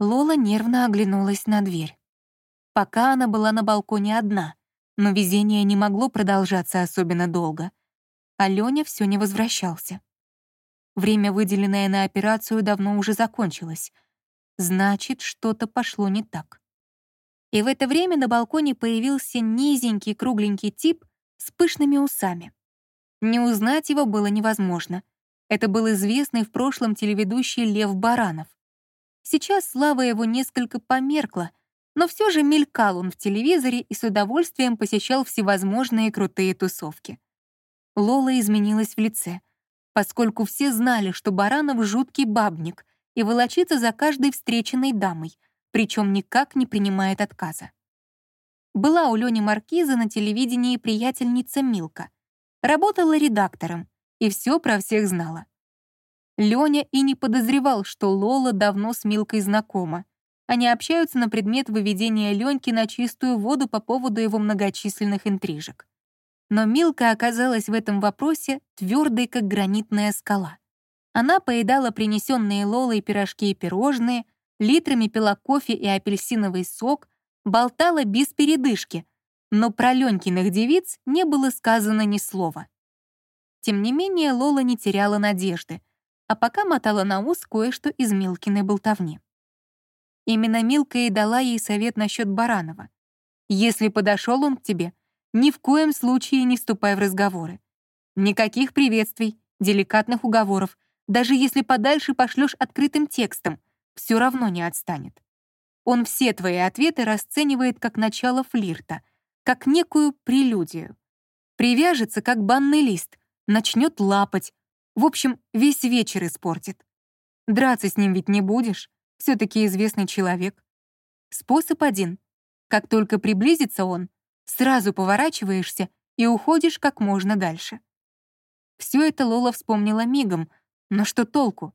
Лола нервно оглянулась на дверь. Пока она была на балконе одна, но везение не могло продолжаться особенно долго. А Лёня всё не возвращался. Время, выделенное на операцию, давно уже закончилось. Значит, что-то пошло не так. И в это время на балконе появился низенький кругленький тип с пышными усами. Не узнать его было невозможно. Это был известный в прошлом телеведущий Лев Баранов. Сейчас слава его несколько померкла, но все же мелькал он в телевизоре и с удовольствием посещал всевозможные крутые тусовки. Лола изменилась в лице, поскольку все знали, что Баранов — жуткий бабник и волочится за каждой встреченной дамой, причем никак не принимает отказа. Была у Лёни Маркиза на телевидении приятельница Милка. Работала редактором и все про всех знала. Лёня и не подозревал, что Лола давно с Милкой знакома. Они общаются на предмет выведения Лёньки на чистую воду по поводу его многочисленных интрижек. Но Милка оказалась в этом вопросе твердой, как гранитная скала. Она поедала принесенные Лолой пирожки и пирожные, литрами пила кофе и апельсиновый сок, болтала без передышки, но про Ленькиных девиц не было сказано ни слова. Тем не менее, Лола не теряла надежды, а пока мотала на ус кое-что из Милкиной болтовни. Именно Милка и дала ей совет насчет Баранова. «Если подошел он к тебе, ни в коем случае не вступай в разговоры. Никаких приветствий, деликатных уговоров, даже если подальше пошлешь открытым текстом, все равно не отстанет. Он все твои ответы расценивает как начало флирта, как некую прелюдию. Привяжется, как банный лист, начнет лапать. В общем, весь вечер испортит. Драться с ним ведь не будешь, все таки известный человек. Способ один. Как только приблизится он, сразу поворачиваешься и уходишь как можно дальше. Все это Лола вспомнила мигом, но что толку?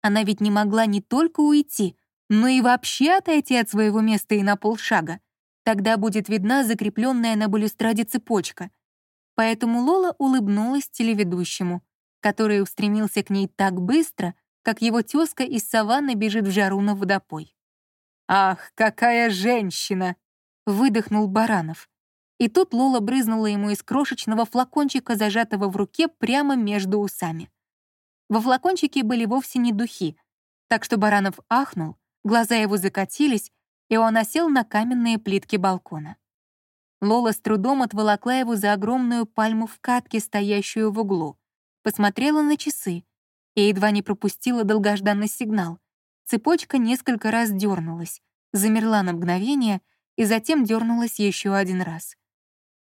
Она ведь не могла не только уйти, но и вообще отойти от своего места и на полшага. Тогда будет видна закрепленная на балюстраде цепочка. Поэтому Лола улыбнулась телеведущему, который устремился к ней так быстро, как его тезка из саванны бежит в жару на водопой. «Ах, какая женщина!» — выдохнул Баранов. И тут Лола брызнула ему из крошечного флакончика, зажатого в руке прямо между усами. Во флакончике были вовсе не духи, так что Баранов ахнул, глаза его закатились, и он осел на каменные плитки балкона. Лола с трудом отволокла его за огромную пальму в катке, стоящую в углу, посмотрела на часы и едва не пропустила долгожданный сигнал. Цепочка несколько раз дернулась, замерла на мгновение и затем дернулась еще один раз.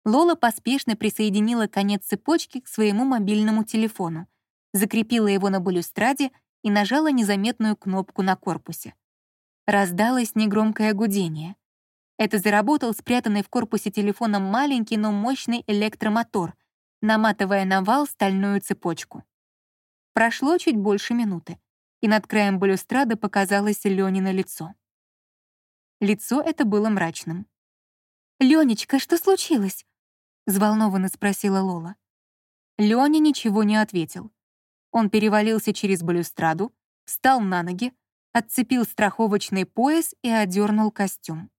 Лола поспешно присоединила конец цепочки к своему мобильному телефону, закрепила его на балюстраде и нажала незаметную кнопку на корпусе. Раздалось негромкое гудение. Это заработал спрятанный в корпусе телефона маленький, но мощный электромотор, наматывая на вал стальную цепочку. Прошло чуть больше минуты, и над краем балюстрады показалось Лёнино лицо. Лицо это было мрачным. «Лёнечка, что случилось?» — взволнованно спросила Лола. Лёня ничего не ответил. Он перевалился через балюстраду, встал на ноги, отцепил страховочный пояс и одернул костюм.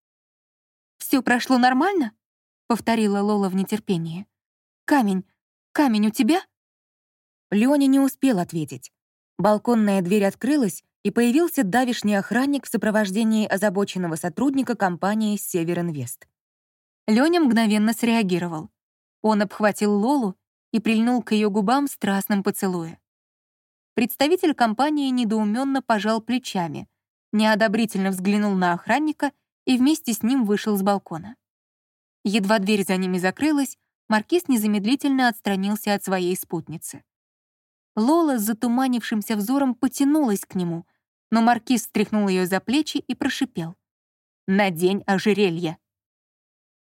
«Все прошло нормально?» — повторила Лола в нетерпении. «Камень, камень у тебя?» Леоня не успел ответить. Балконная дверь открылась, и появился давишний охранник в сопровождении озабоченного сотрудника компании «Северинвест». Лёня мгновенно среагировал. Он обхватил Лолу и прильнул к ее губам страстным поцелуем. Представитель компании недоуменно пожал плечами, неодобрительно взглянул на охранника и вместе с ним вышел с балкона. Едва дверь за ними закрылась, маркиз незамедлительно отстранился от своей спутницы. Лола с затуманившимся взором потянулась к нему, но маркиз встряхнул ее за плечи и прошипел. «Надень ожерелье!»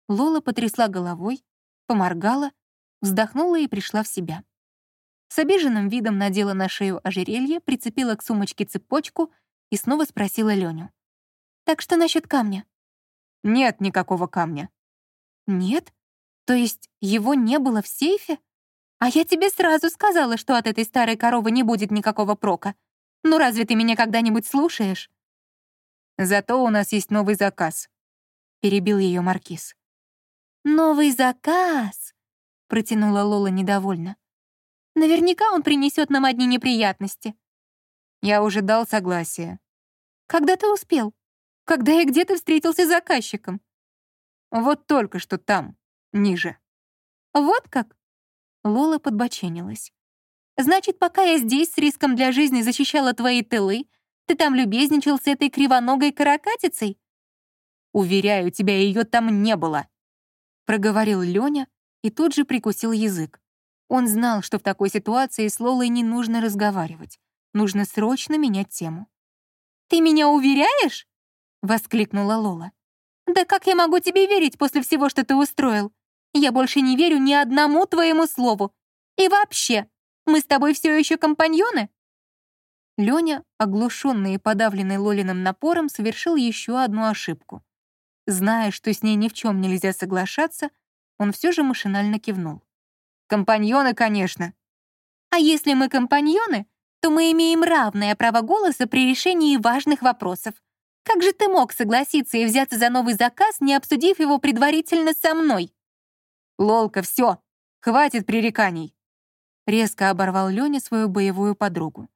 Лола потрясла головой, поморгала, вздохнула и пришла в себя. С обиженным видом надела на шею ожерелье, прицепила к сумочке цепочку и снова спросила Леню. «Так что насчет камня?» «Нет никакого камня». «Нет? То есть его не было в сейфе? А я тебе сразу сказала, что от этой старой коровы не будет никакого прока. Ну разве ты меня когда-нибудь слушаешь?» Зато у нас есть новый заказ», — перебил ее маркиз. «Новый заказ!» — протянула Лола недовольно. «Наверняка он принесет нам одни неприятности». «Я уже дал согласие». «Когда ты успел? Когда и где ты встретился с заказчиком?» «Вот только что там, ниже». «Вот как?» Лола подбоченилась. «Значит, пока я здесь с риском для жизни защищала твои тылы, ты там любезничал с этой кривоногой каракатицей?» «Уверяю тебя, ее там не было», — проговорил Лёня и тут же прикусил язык. Он знал, что в такой ситуации с Лолой не нужно разговаривать. Нужно срочно менять тему. «Ты меня уверяешь?» — воскликнула Лола. «Да как я могу тебе верить после всего, что ты устроил? Я больше не верю ни одному твоему слову. И вообще, мы с тобой все еще компаньоны?» Лёня, оглушенный и подавленный Лолиным напором, совершил еще одну ошибку. Зная, что с ней ни в чем нельзя соглашаться, он все же машинально кивнул. «Компаньоны, конечно». «А если мы компаньоны, то мы имеем равное право голоса при решении важных вопросов. Как же ты мог согласиться и взяться за новый заказ, не обсудив его предварительно со мной?» «Лолка, все, хватит пререканий!» Резко оборвал Лёня свою боевую подругу.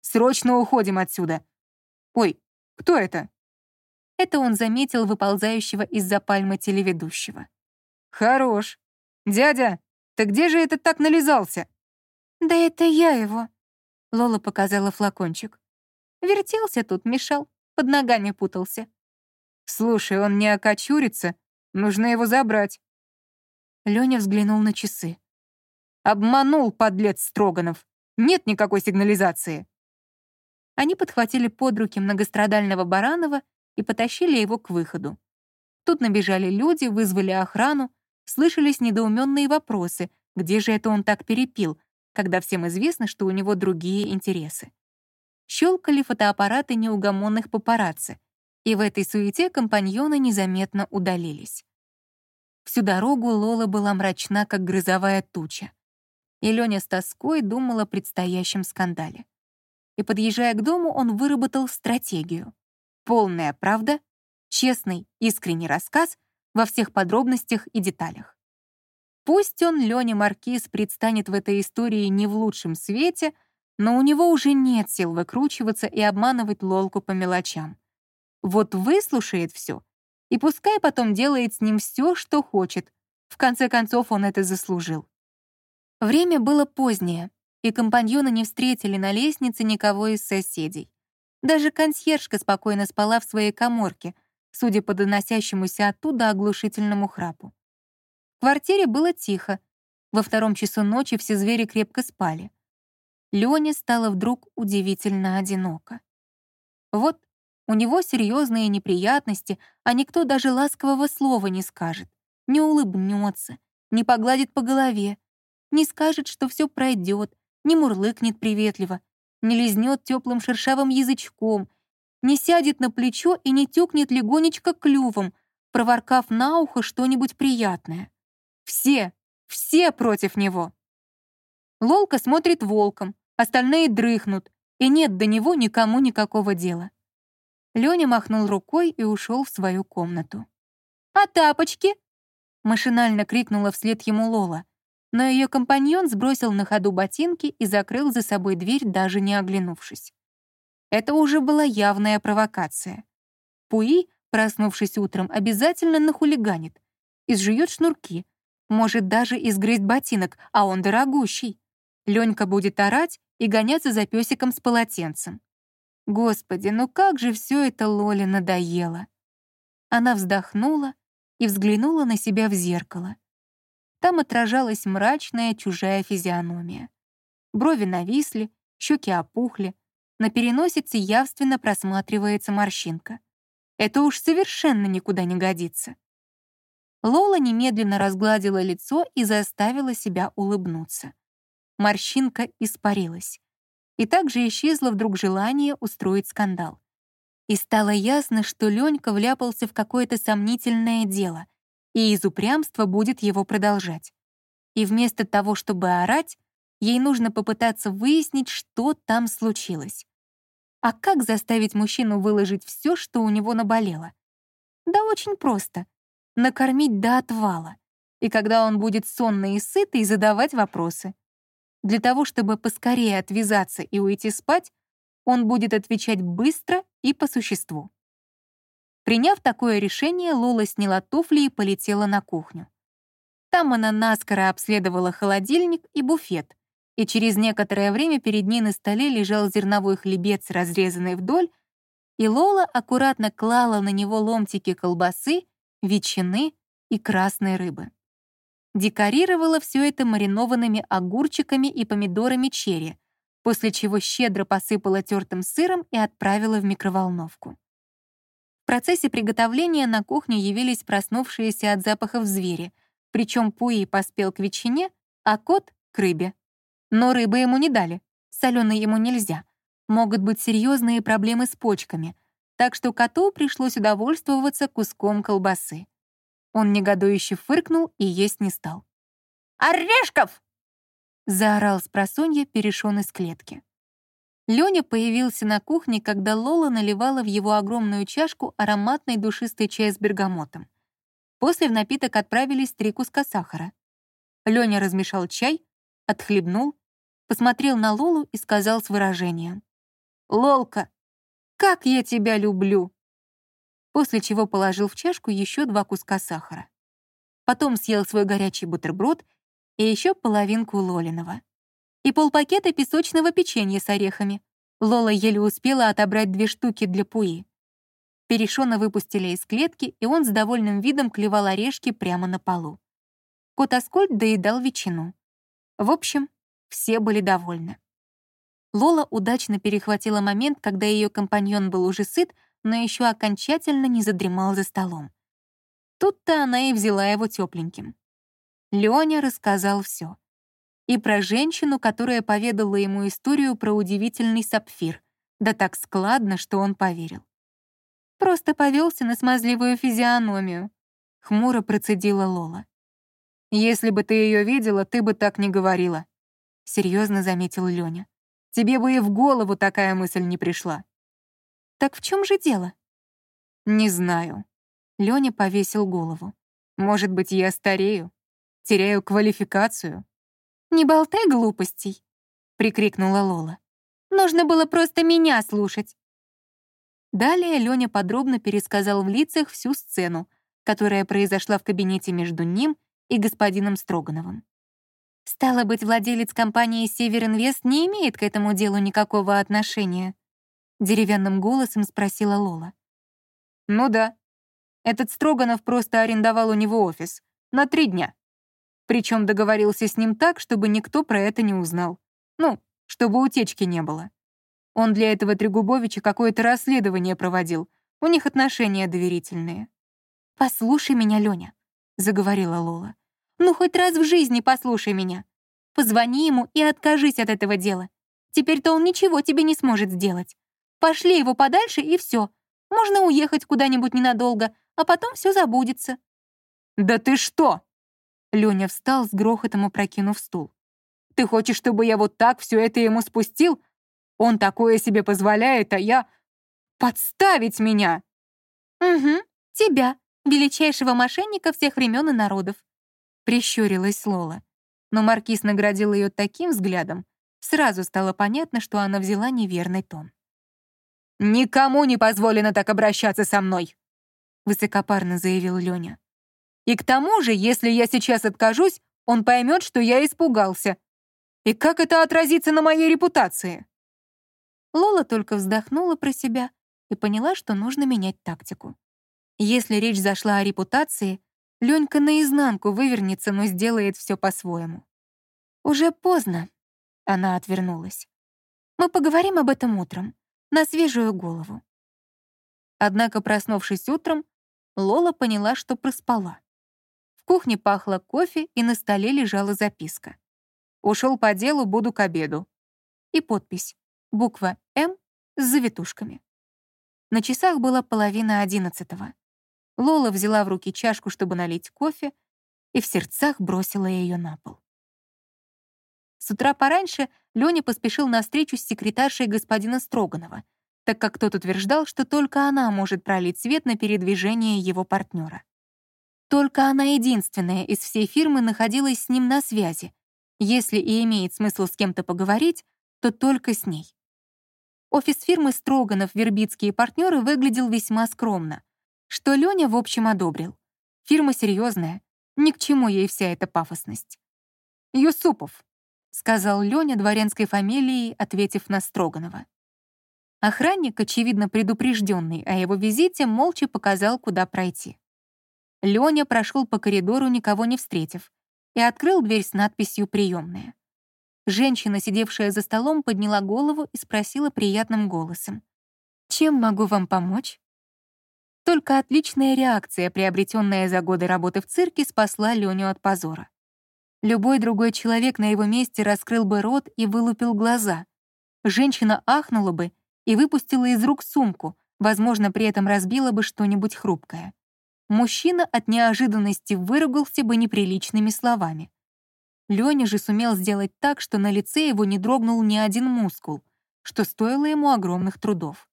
Срочно уходим отсюда. Ой, кто это? Это он заметил выползающего из-за пальмы телеведущего. Хорош. Дядя, ты где же этот так нализался? Да это я его. Лола показала флакончик. Вертелся тут, мешал, под ногами путался. Слушай, он не окочурится, нужно его забрать. Лёня взглянул на часы. Обманул, подлец Строганов. Нет никакой сигнализации. Они подхватили под руки многострадального Баранова и потащили его к выходу. Тут набежали люди, вызвали охрану, слышались недоуменные вопросы, где же это он так перепил, когда всем известно, что у него другие интересы. Щелкали фотоаппараты неугомонных папарацци, и в этой суете компаньоны незаметно удалились. Всю дорогу Лола была мрачна, как грозовая туча. И Лёня с тоской думала о предстоящем скандале и, подъезжая к дому, он выработал стратегию. Полная правда, честный, искренний рассказ во всех подробностях и деталях. Пусть он, Лёня Маркиз, предстанет в этой истории не в лучшем свете, но у него уже нет сил выкручиваться и обманывать Лолку по мелочам. Вот выслушает все, и пускай потом делает с ним все, что хочет. В конце концов, он это заслужил. Время было позднее, и компаньоны не встретили на лестнице никого из соседей. Даже консьержка спокойно спала в своей коморке, судя по доносящемуся оттуда оглушительному храпу. В квартире было тихо. Во втором часу ночи все звери крепко спали. Лёне стало вдруг удивительно одиноко. Вот у него серьезные неприятности, а никто даже ласкового слова не скажет, не улыбнется, не погладит по голове, не скажет, что все пройдет, не мурлыкнет приветливо, не лизнет теплым шершавым язычком, не сядет на плечо и не тюкнет легонечко клювом, проворкав на ухо что-нибудь приятное. Все, все против него. Лолка смотрит волком, остальные дрыхнут, и нет до него никому никакого дела. Лёня махнул рукой и ушел в свою комнату. «А тапочки?» — машинально крикнула вслед ему Лола но ее компаньон сбросил на ходу ботинки и закрыл за собой дверь, даже не оглянувшись. Это уже была явная провокация. Пуи, проснувшись утром, обязательно нахулиганит, изжует шнурки, может даже изгрызть ботинок, а он дорогущий. Ленька будет орать и гоняться за песиком с полотенцем. Господи, ну как же все это Лоле надоело. Она вздохнула и взглянула на себя в зеркало. Там отражалась мрачная чужая физиономия. Брови нависли, щеки опухли, на переносице явственно просматривается морщинка. Это уж совершенно никуда не годится. Лола немедленно разгладила лицо и заставила себя улыбнуться. Морщинка испарилась. И также исчезло вдруг желание устроить скандал. И стало ясно, что Ленька вляпался в какое-то сомнительное дело, и из упрямства будет его продолжать. И вместо того, чтобы орать, ей нужно попытаться выяснить, что там случилось. А как заставить мужчину выложить все, что у него наболело? Да очень просто. Накормить до отвала. И когда он будет сонный и сытый, задавать вопросы. Для того, чтобы поскорее отвязаться и уйти спать, он будет отвечать быстро и по существу. Приняв такое решение, Лола сняла туфли и полетела на кухню. Там она наскоро обследовала холодильник и буфет, и через некоторое время перед ней на столе лежал зерновой хлебец, разрезанный вдоль, и Лола аккуратно клала на него ломтики колбасы, ветчины и красной рыбы. Декорировала все это маринованными огурчиками и помидорами черри, после чего щедро посыпала тертым сыром и отправила в микроволновку. В процессе приготовления на кухне явились проснувшиеся от запахов звери, причем Пуи поспел к ветчине, а кот — к рыбе. Но рыбы ему не дали, соленой ему нельзя. Могут быть серьезные проблемы с почками, так что коту пришлось удовольствоваться куском колбасы. Он негодующе фыркнул и есть не стал. «Орешков!» — заорал с просонья перешён из клетки. Лёня появился на кухне, когда Лола наливала в его огромную чашку ароматный душистый чай с бергамотом. После в напиток отправились три куска сахара. Лёня размешал чай, отхлебнул, посмотрел на Лолу и сказал с выражением. «Лолка, как я тебя люблю!» После чего положил в чашку еще два куска сахара. Потом съел свой горячий бутерброд и еще половинку Лолиного. И полпакета песочного печенья с орехами. Лола еле успела отобрать две штуки для Пуи. Перешона выпустили из клетки, и он с довольным видом клевал орешки прямо на полу. Кот Аскольд доедал ветчину. В общем, все были довольны. Лола удачно перехватила момент, когда ее компаньон был уже сыт, но еще окончательно не задремал за столом. Тут-то она и взяла его тепленьким. Лёня рассказал все. И про женщину, которая поведала ему историю про удивительный сапфир, да так складно, что он поверил. Просто повелся на смазливую физиономию. Хмуро процедила Лола. «Если бы ты ее видела, ты бы так не говорила», — серьезно заметил Лёня. «Тебе бы и в голову такая мысль не пришла». «Так в чем же дело?» «Не знаю». Лёня повесил голову. «Может быть, я старею? Теряю квалификацию?» «Не болтай глупостей», — прикрикнула Лола. «Нужно было просто меня слушать». Далее Лёня подробно пересказал в лицах всю сцену, которая произошла в кабинете между ним и господином Строгановым. Стало быть, владелец компании «Север Инвест» не имеет к этому делу никакого отношения? Деревянным голосом спросила Лола. Ну да. Этот Строганов просто арендовал у него офис. На три дня. Причем договорился с ним так, чтобы никто про это не узнал. Ну, чтобы утечки не было. Он для этого Трегубовича какое-то расследование проводил. У них отношения доверительные. «Послушай меня, Лёня», — заговорила Лола. Ну, хоть раз в жизни послушай меня. Позвони ему и откажись от этого дела. Теперь-то он ничего тебе не сможет сделать. Пошли его подальше, и все. Можно уехать куда-нибудь ненадолго, а потом все забудется». «Да ты что?» Лёня встал с грохотом опрокинув стул. «Ты хочешь, чтобы я вот так все это ему спустил? Он такое себе позволяет, а я... Подставить меня!» «Угу, тебя, величайшего мошенника всех времен и народов. Прищурилась Лола. Но Маркиз наградил ее таким взглядом, сразу стало понятно, что она взяла неверный тон. «Никому не позволено так обращаться со мной», — высокопарно заявил Лёня. «И к тому же, если я сейчас откажусь, он поймет, что я испугался. И как это отразится на моей репутации?» Лола только вздохнула про себя и поняла, что нужно менять тактику. Если речь зашла о репутации, Ленька наизнанку вывернется, но сделает все по-своему. «Уже поздно», — она отвернулась. «Мы поговорим об этом утром, на свежую голову». Однако, проснувшись утром, Лола поняла, что проспала. В кухне пахло кофе, и на столе лежала записка. «Ушел по делу, буду к обеду». И подпись. Буква «М» с завитушками. На часах было половина одиннадцатого. Лола взяла в руки чашку, чтобы налить кофе, и в сердцах бросила ее на пол. С утра пораньше Лёня поспешил на встречу с секретаршей господина Строганова, так как тот утверждал, что только она может пролить свет на передвижение его партнера. Только она единственная из всей фирмы находилась с ним на связи. Если и имеет смысл с кем-то поговорить, то только с ней. Офис фирмы Строганов Вербицкие партнеры выглядел весьма скромно, что Лёня в общем одобрил. Фирма серьезная, ни к чему ей вся эта пафосность. «Юсупов», — сказал Лёня дворянской фамилией, ответив на Строганова. Охранник, очевидно предупрежденный о его визите, молча показал, куда пройти. Лёня прошел по коридору, никого не встретив, и открыл дверь с надписью «Приемная». Женщина, сидевшая за столом, подняла голову и спросила приятным голосом. «Чем могу вам помочь?» Только отличная реакция, приобретенная за годы работы в цирке, спасла Леню от позора. Любой другой человек на его месте раскрыл бы рот и вылупил глаза. Женщина ахнула бы и выпустила из рук сумку, возможно, при этом разбила бы что-нибудь хрупкое. Мужчина от неожиданности выругался бы неприличными словами. Лёня же сумел сделать так, что на лице его не дрогнул ни один мускул, что стоило ему огромных трудов.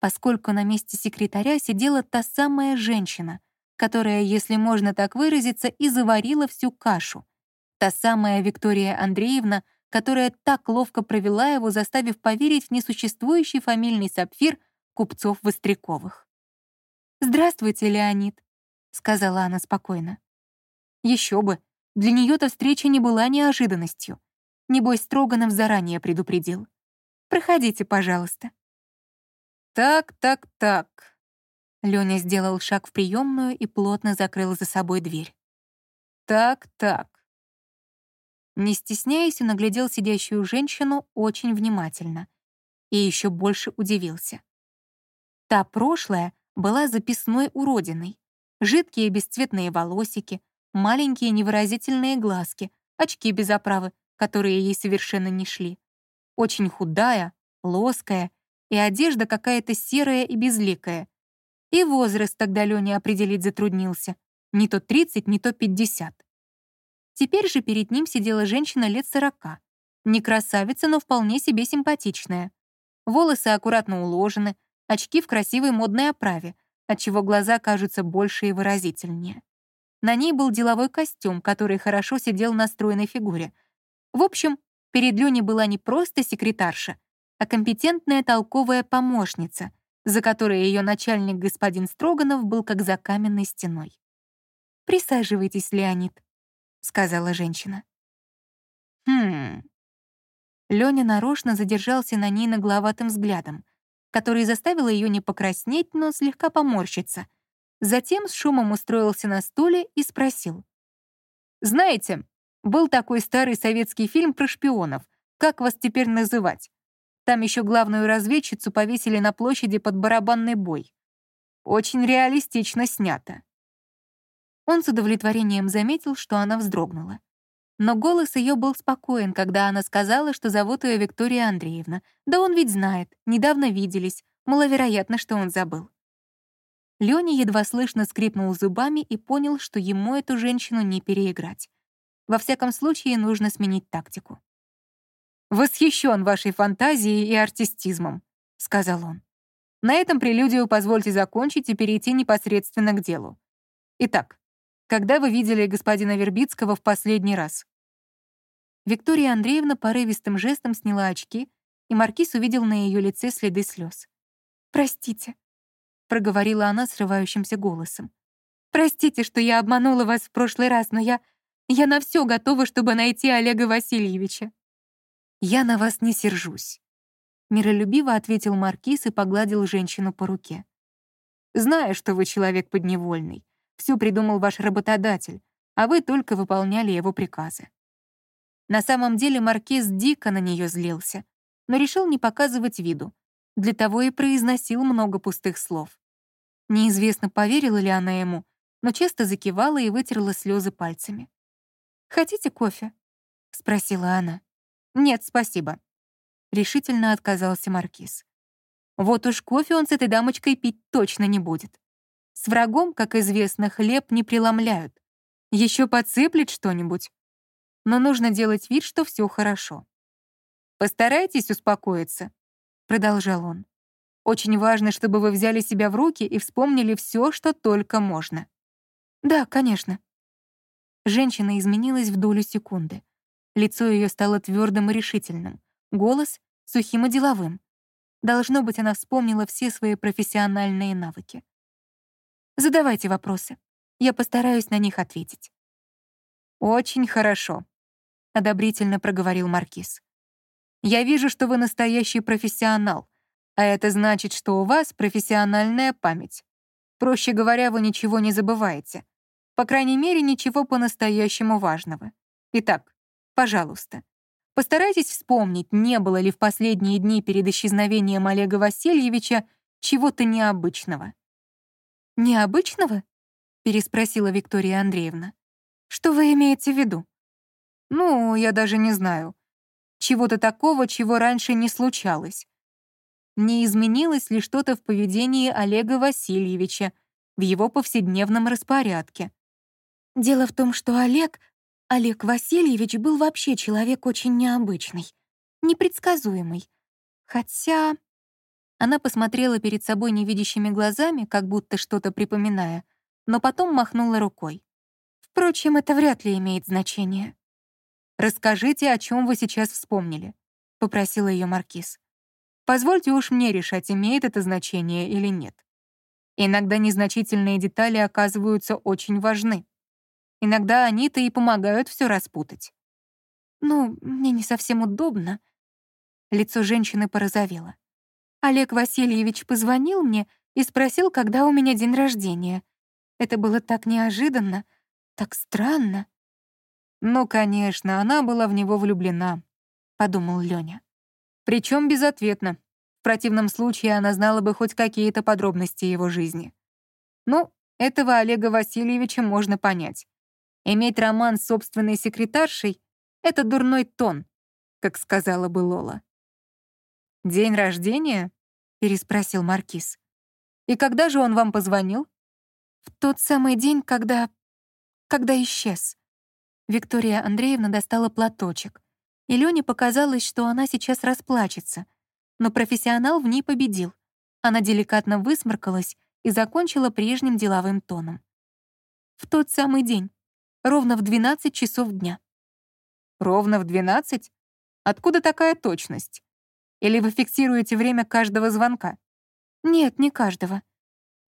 Поскольку на месте секретаря сидела та самая женщина, которая, если можно так выразиться, и заварила всю кашу, Та самая Виктория Андреевна, которая так ловко провела его, заставив поверить в несуществующий фамильный сапфир купцов Востряковых. «Здравствуйте, Леонид», — сказала она спокойно. Еще бы, для нее то встреча не была неожиданностью. Небось, Строганов заранее предупредил. «Проходите, пожалуйста». «Так, так, так». Лёня сделал шаг в приемную и плотно закрыл за собой дверь. «Так, так. Не стесняясь, он оглядел сидящую женщину очень внимательно и еще больше удивился. Та прошлая была записной уродиной. Жидкие бесцветные волосики, маленькие невыразительные глазки, очки без оправы, которые ей совершенно не шли. Очень худая, плоская, и одежда какая-то серая и безликая. И возраст тогда Лёня определить затруднился. Не то 30, не то 50. Теперь же перед ним сидела женщина лет сорока. Не красавица, но вполне себе симпатичная. Волосы аккуратно уложены, очки в красивой модной оправе, отчего глаза кажутся больше и выразительнее. На ней был деловой костюм, который хорошо сидел на стройной фигуре. В общем, перед Леней была не просто секретарша, а компетентная толковая помощница, за которой ее начальник господин Строганов был как за каменной стеной. «Присаживайтесь, Леонид», — сказала женщина. «Хм...» Лёня нарочно задержался на ней нагловатым взглядом, который заставил ее не покраснеть, но слегка поморщиться. Затем с шумом устроился на стуле и спросил. «Знаете, был такой старый советский фильм про шпионов. Как вас теперь называть? Там еще главную разведчицу повесили на площади под барабанный бой. Очень реалистично снято. Он с удовлетворением заметил, что она вздрогнула. Но голос ее был спокоен, когда она сказала, что зовут ее Виктория Андреевна. Да он ведь знает, недавно виделись, маловероятно, что он забыл. Лёня едва слышно скрипнул зубами и понял, что ему эту женщину не переиграть. Во всяком случае, нужно сменить тактику. «Восхищен вашей фантазией и артистизмом», — сказал он. «На этом прелюдию позвольте закончить и перейти непосредственно к делу. Итак, когда вы видели господина Вербицкого в последний раз?» Виктория Андреевна порывистым жестом сняла очки, и Маркиз увидел на ее лице следы слез. «Простите», — проговорила она срывающимся голосом. «Простите, что я обманула вас в прошлый раз, но я... Я на все готова, чтобы найти Олега Васильевича». «Я на вас не сержусь», — миролюбиво ответил Маркиз и погладил женщину по руке. «Знаю, что вы человек подневольный, все придумал ваш работодатель, а вы только выполняли его приказы. На самом деле маркиз дико на нее злился, но решил не показывать виду. Для того и произносил много пустых слов. Неизвестно, поверила ли она ему, но часто закивала и вытерла слезы пальцами. «Хотите кофе?» — спросила она. «Нет, спасибо». Решительно отказался маркиз. Вот уж кофе он с этой дамочкой пить точно не будет. С врагом, как известно, хлеб не преломляют. Еще подсыплет что-нибудь. Но нужно делать вид, что все хорошо. «Постарайтесь успокоиться», — продолжал он. Очень важно, чтобы вы взяли себя в руки и вспомнили все, что только можно. Да, конечно. Женщина изменилась в долю секунды. Лицо ее стало твердым и решительным, голос — сухим и деловым. Должно быть, она вспомнила все свои профессиональные навыки. Задавайте вопросы. Я постараюсь на них ответить. «Очень хорошо», — одобрительно проговорил Маркиз. «Я вижу, что вы настоящий профессионал, а это значит, что у вас профессиональная память. Проще говоря, вы ничего не забываете. По крайней мере, ничего по-настоящему важного. Итак, пожалуйста, постарайтесь вспомнить, не было ли в последние дни перед исчезновением Олега Васильевича чего-то необычного. «Необычного?» — переспросила Виктория Андреевна. «Что вы имеете в виду?» «Ну, я даже не знаю. Чего-то такого, чего раньше не случалось. Не изменилось ли что-то в поведении Олега Васильевича, в его повседневном распорядке?» Дело в том, что Олег, Олег Васильевич был вообще человек очень необычный, непредсказуемый. Хотя... Она посмотрела перед собой невидящими глазами, как будто что-то припоминая, но потом махнула рукой. Впрочем, это вряд ли имеет значение. «Расскажите, о чем вы сейчас вспомнили», — попросила ее Маркиз. «Позвольте уж мне решать, имеет это значение или нет. Иногда незначительные детали оказываются очень важны. Иногда они-то и помогают все распутать. «Ну, мне не совсем удобно». Лицо женщины порозовело. Олег Васильевич позвонил мне и спросил, когда у меня день рождения. Это было так неожиданно, так странно. «Ну, конечно, она была в него влюблена», — подумал Лёня. Причем безответно. В противном случае она знала бы хоть какие-то подробности его жизни. Ну, этого Олега Васильевича можно понять. Иметь роман с собственной секретаршей — это дурной тон, как сказала бы Лола. «День рождения?» — переспросил Маркиз. «И когда же он вам позвонил?» «В тот самый день, когда... когда исчез». Виктория Андреевна достала платочек, и Лёне показалось, что она сейчас расплачется. Но профессионал в ней победил. Она деликатно высморкалась и закончила прежним деловым тоном. В тот самый день, ровно в 12 часов дня. Ровно в 12? Откуда такая точность? Или вы фиксируете время каждого звонка? Нет, не каждого.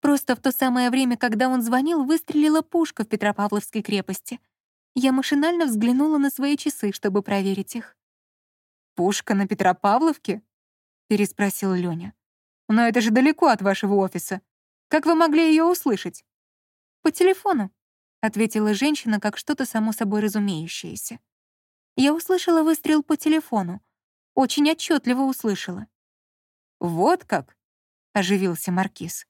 Просто в то самое время, когда он звонил, выстрелила пушка в Петропавловской крепости. Я машинально взглянула на свои часы, чтобы проверить их. «Пушка на Петропавловке?» — переспросил Лёня. «Но это же далеко от вашего офиса. Как вы могли ее услышать?» «По телефону», — ответила женщина, как что-то само собой разумеющееся. Я услышала выстрел по телефону. Очень отчетливо услышала. «Вот как?» — оживился Маркиз.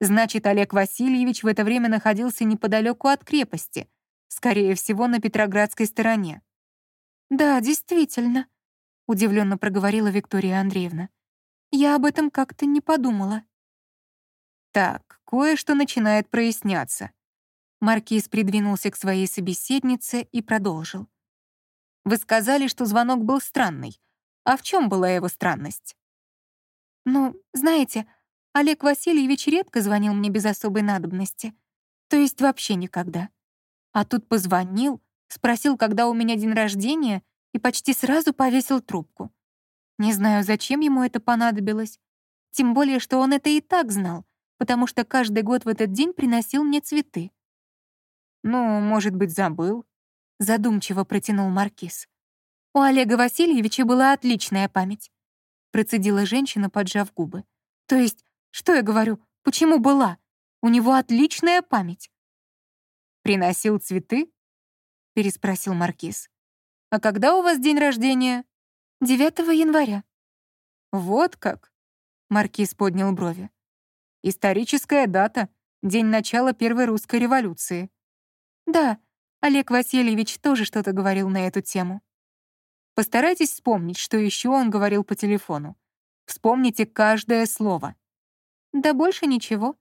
«Значит, Олег Васильевич в это время находился неподалеку от крепости, скорее всего, на Петроградской стороне». «Да, действительно», — удивленно проговорила Виктория Андреевна. «Я об этом как-то не подумала». «Так, кое-что начинает проясняться», Маркиз придвинулся к своей собеседнице и продолжил. «Вы сказали, что звонок был странный. А в чем была его странность?» «Ну, знаете, Олег Васильевич редко звонил мне без особой надобности. То есть вообще никогда. А тут позвонил, спросил, когда у меня день рождения, и почти сразу повесил трубку. Не знаю, зачем ему это понадобилось. Тем более, что он это и так знал, потому что каждый год в этот день приносил мне цветы. «Ну, может быть, забыл?» — задумчиво протянул Маркиз. «У Олега Васильевича была отличная память», — процедила женщина, поджав губы. «То есть, что я говорю, почему была? У него отличная память». «Приносил цветы?» — переспросил Маркиз. «А когда у вас день рождения?» «9 января». «Вот как?» — Маркиз поднял брови. «Историческая дата, день начала Первой русской революции. Да, Олег Васильевич тоже что-то говорил на эту тему. Постарайтесь вспомнить, что еще он говорил по телефону. Вспомните каждое слово. Да больше ничего.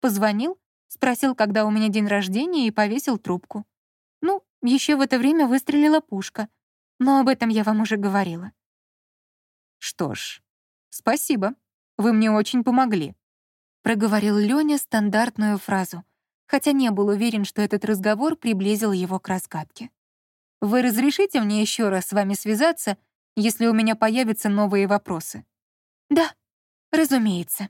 Позвонил, спросил, когда у меня день рождения, и повесил трубку. Ну, еще в это время выстрелила пушка. Но об этом я вам уже говорила. Что ж, спасибо, Вы мне очень помогли», — проговорил Лёня стандартную фразу, хотя не был уверен, что этот разговор приблизил его к разгадке. «Вы разрешите мне еще раз с вами связаться, если у меня появятся новые вопросы?» «Да, разумеется».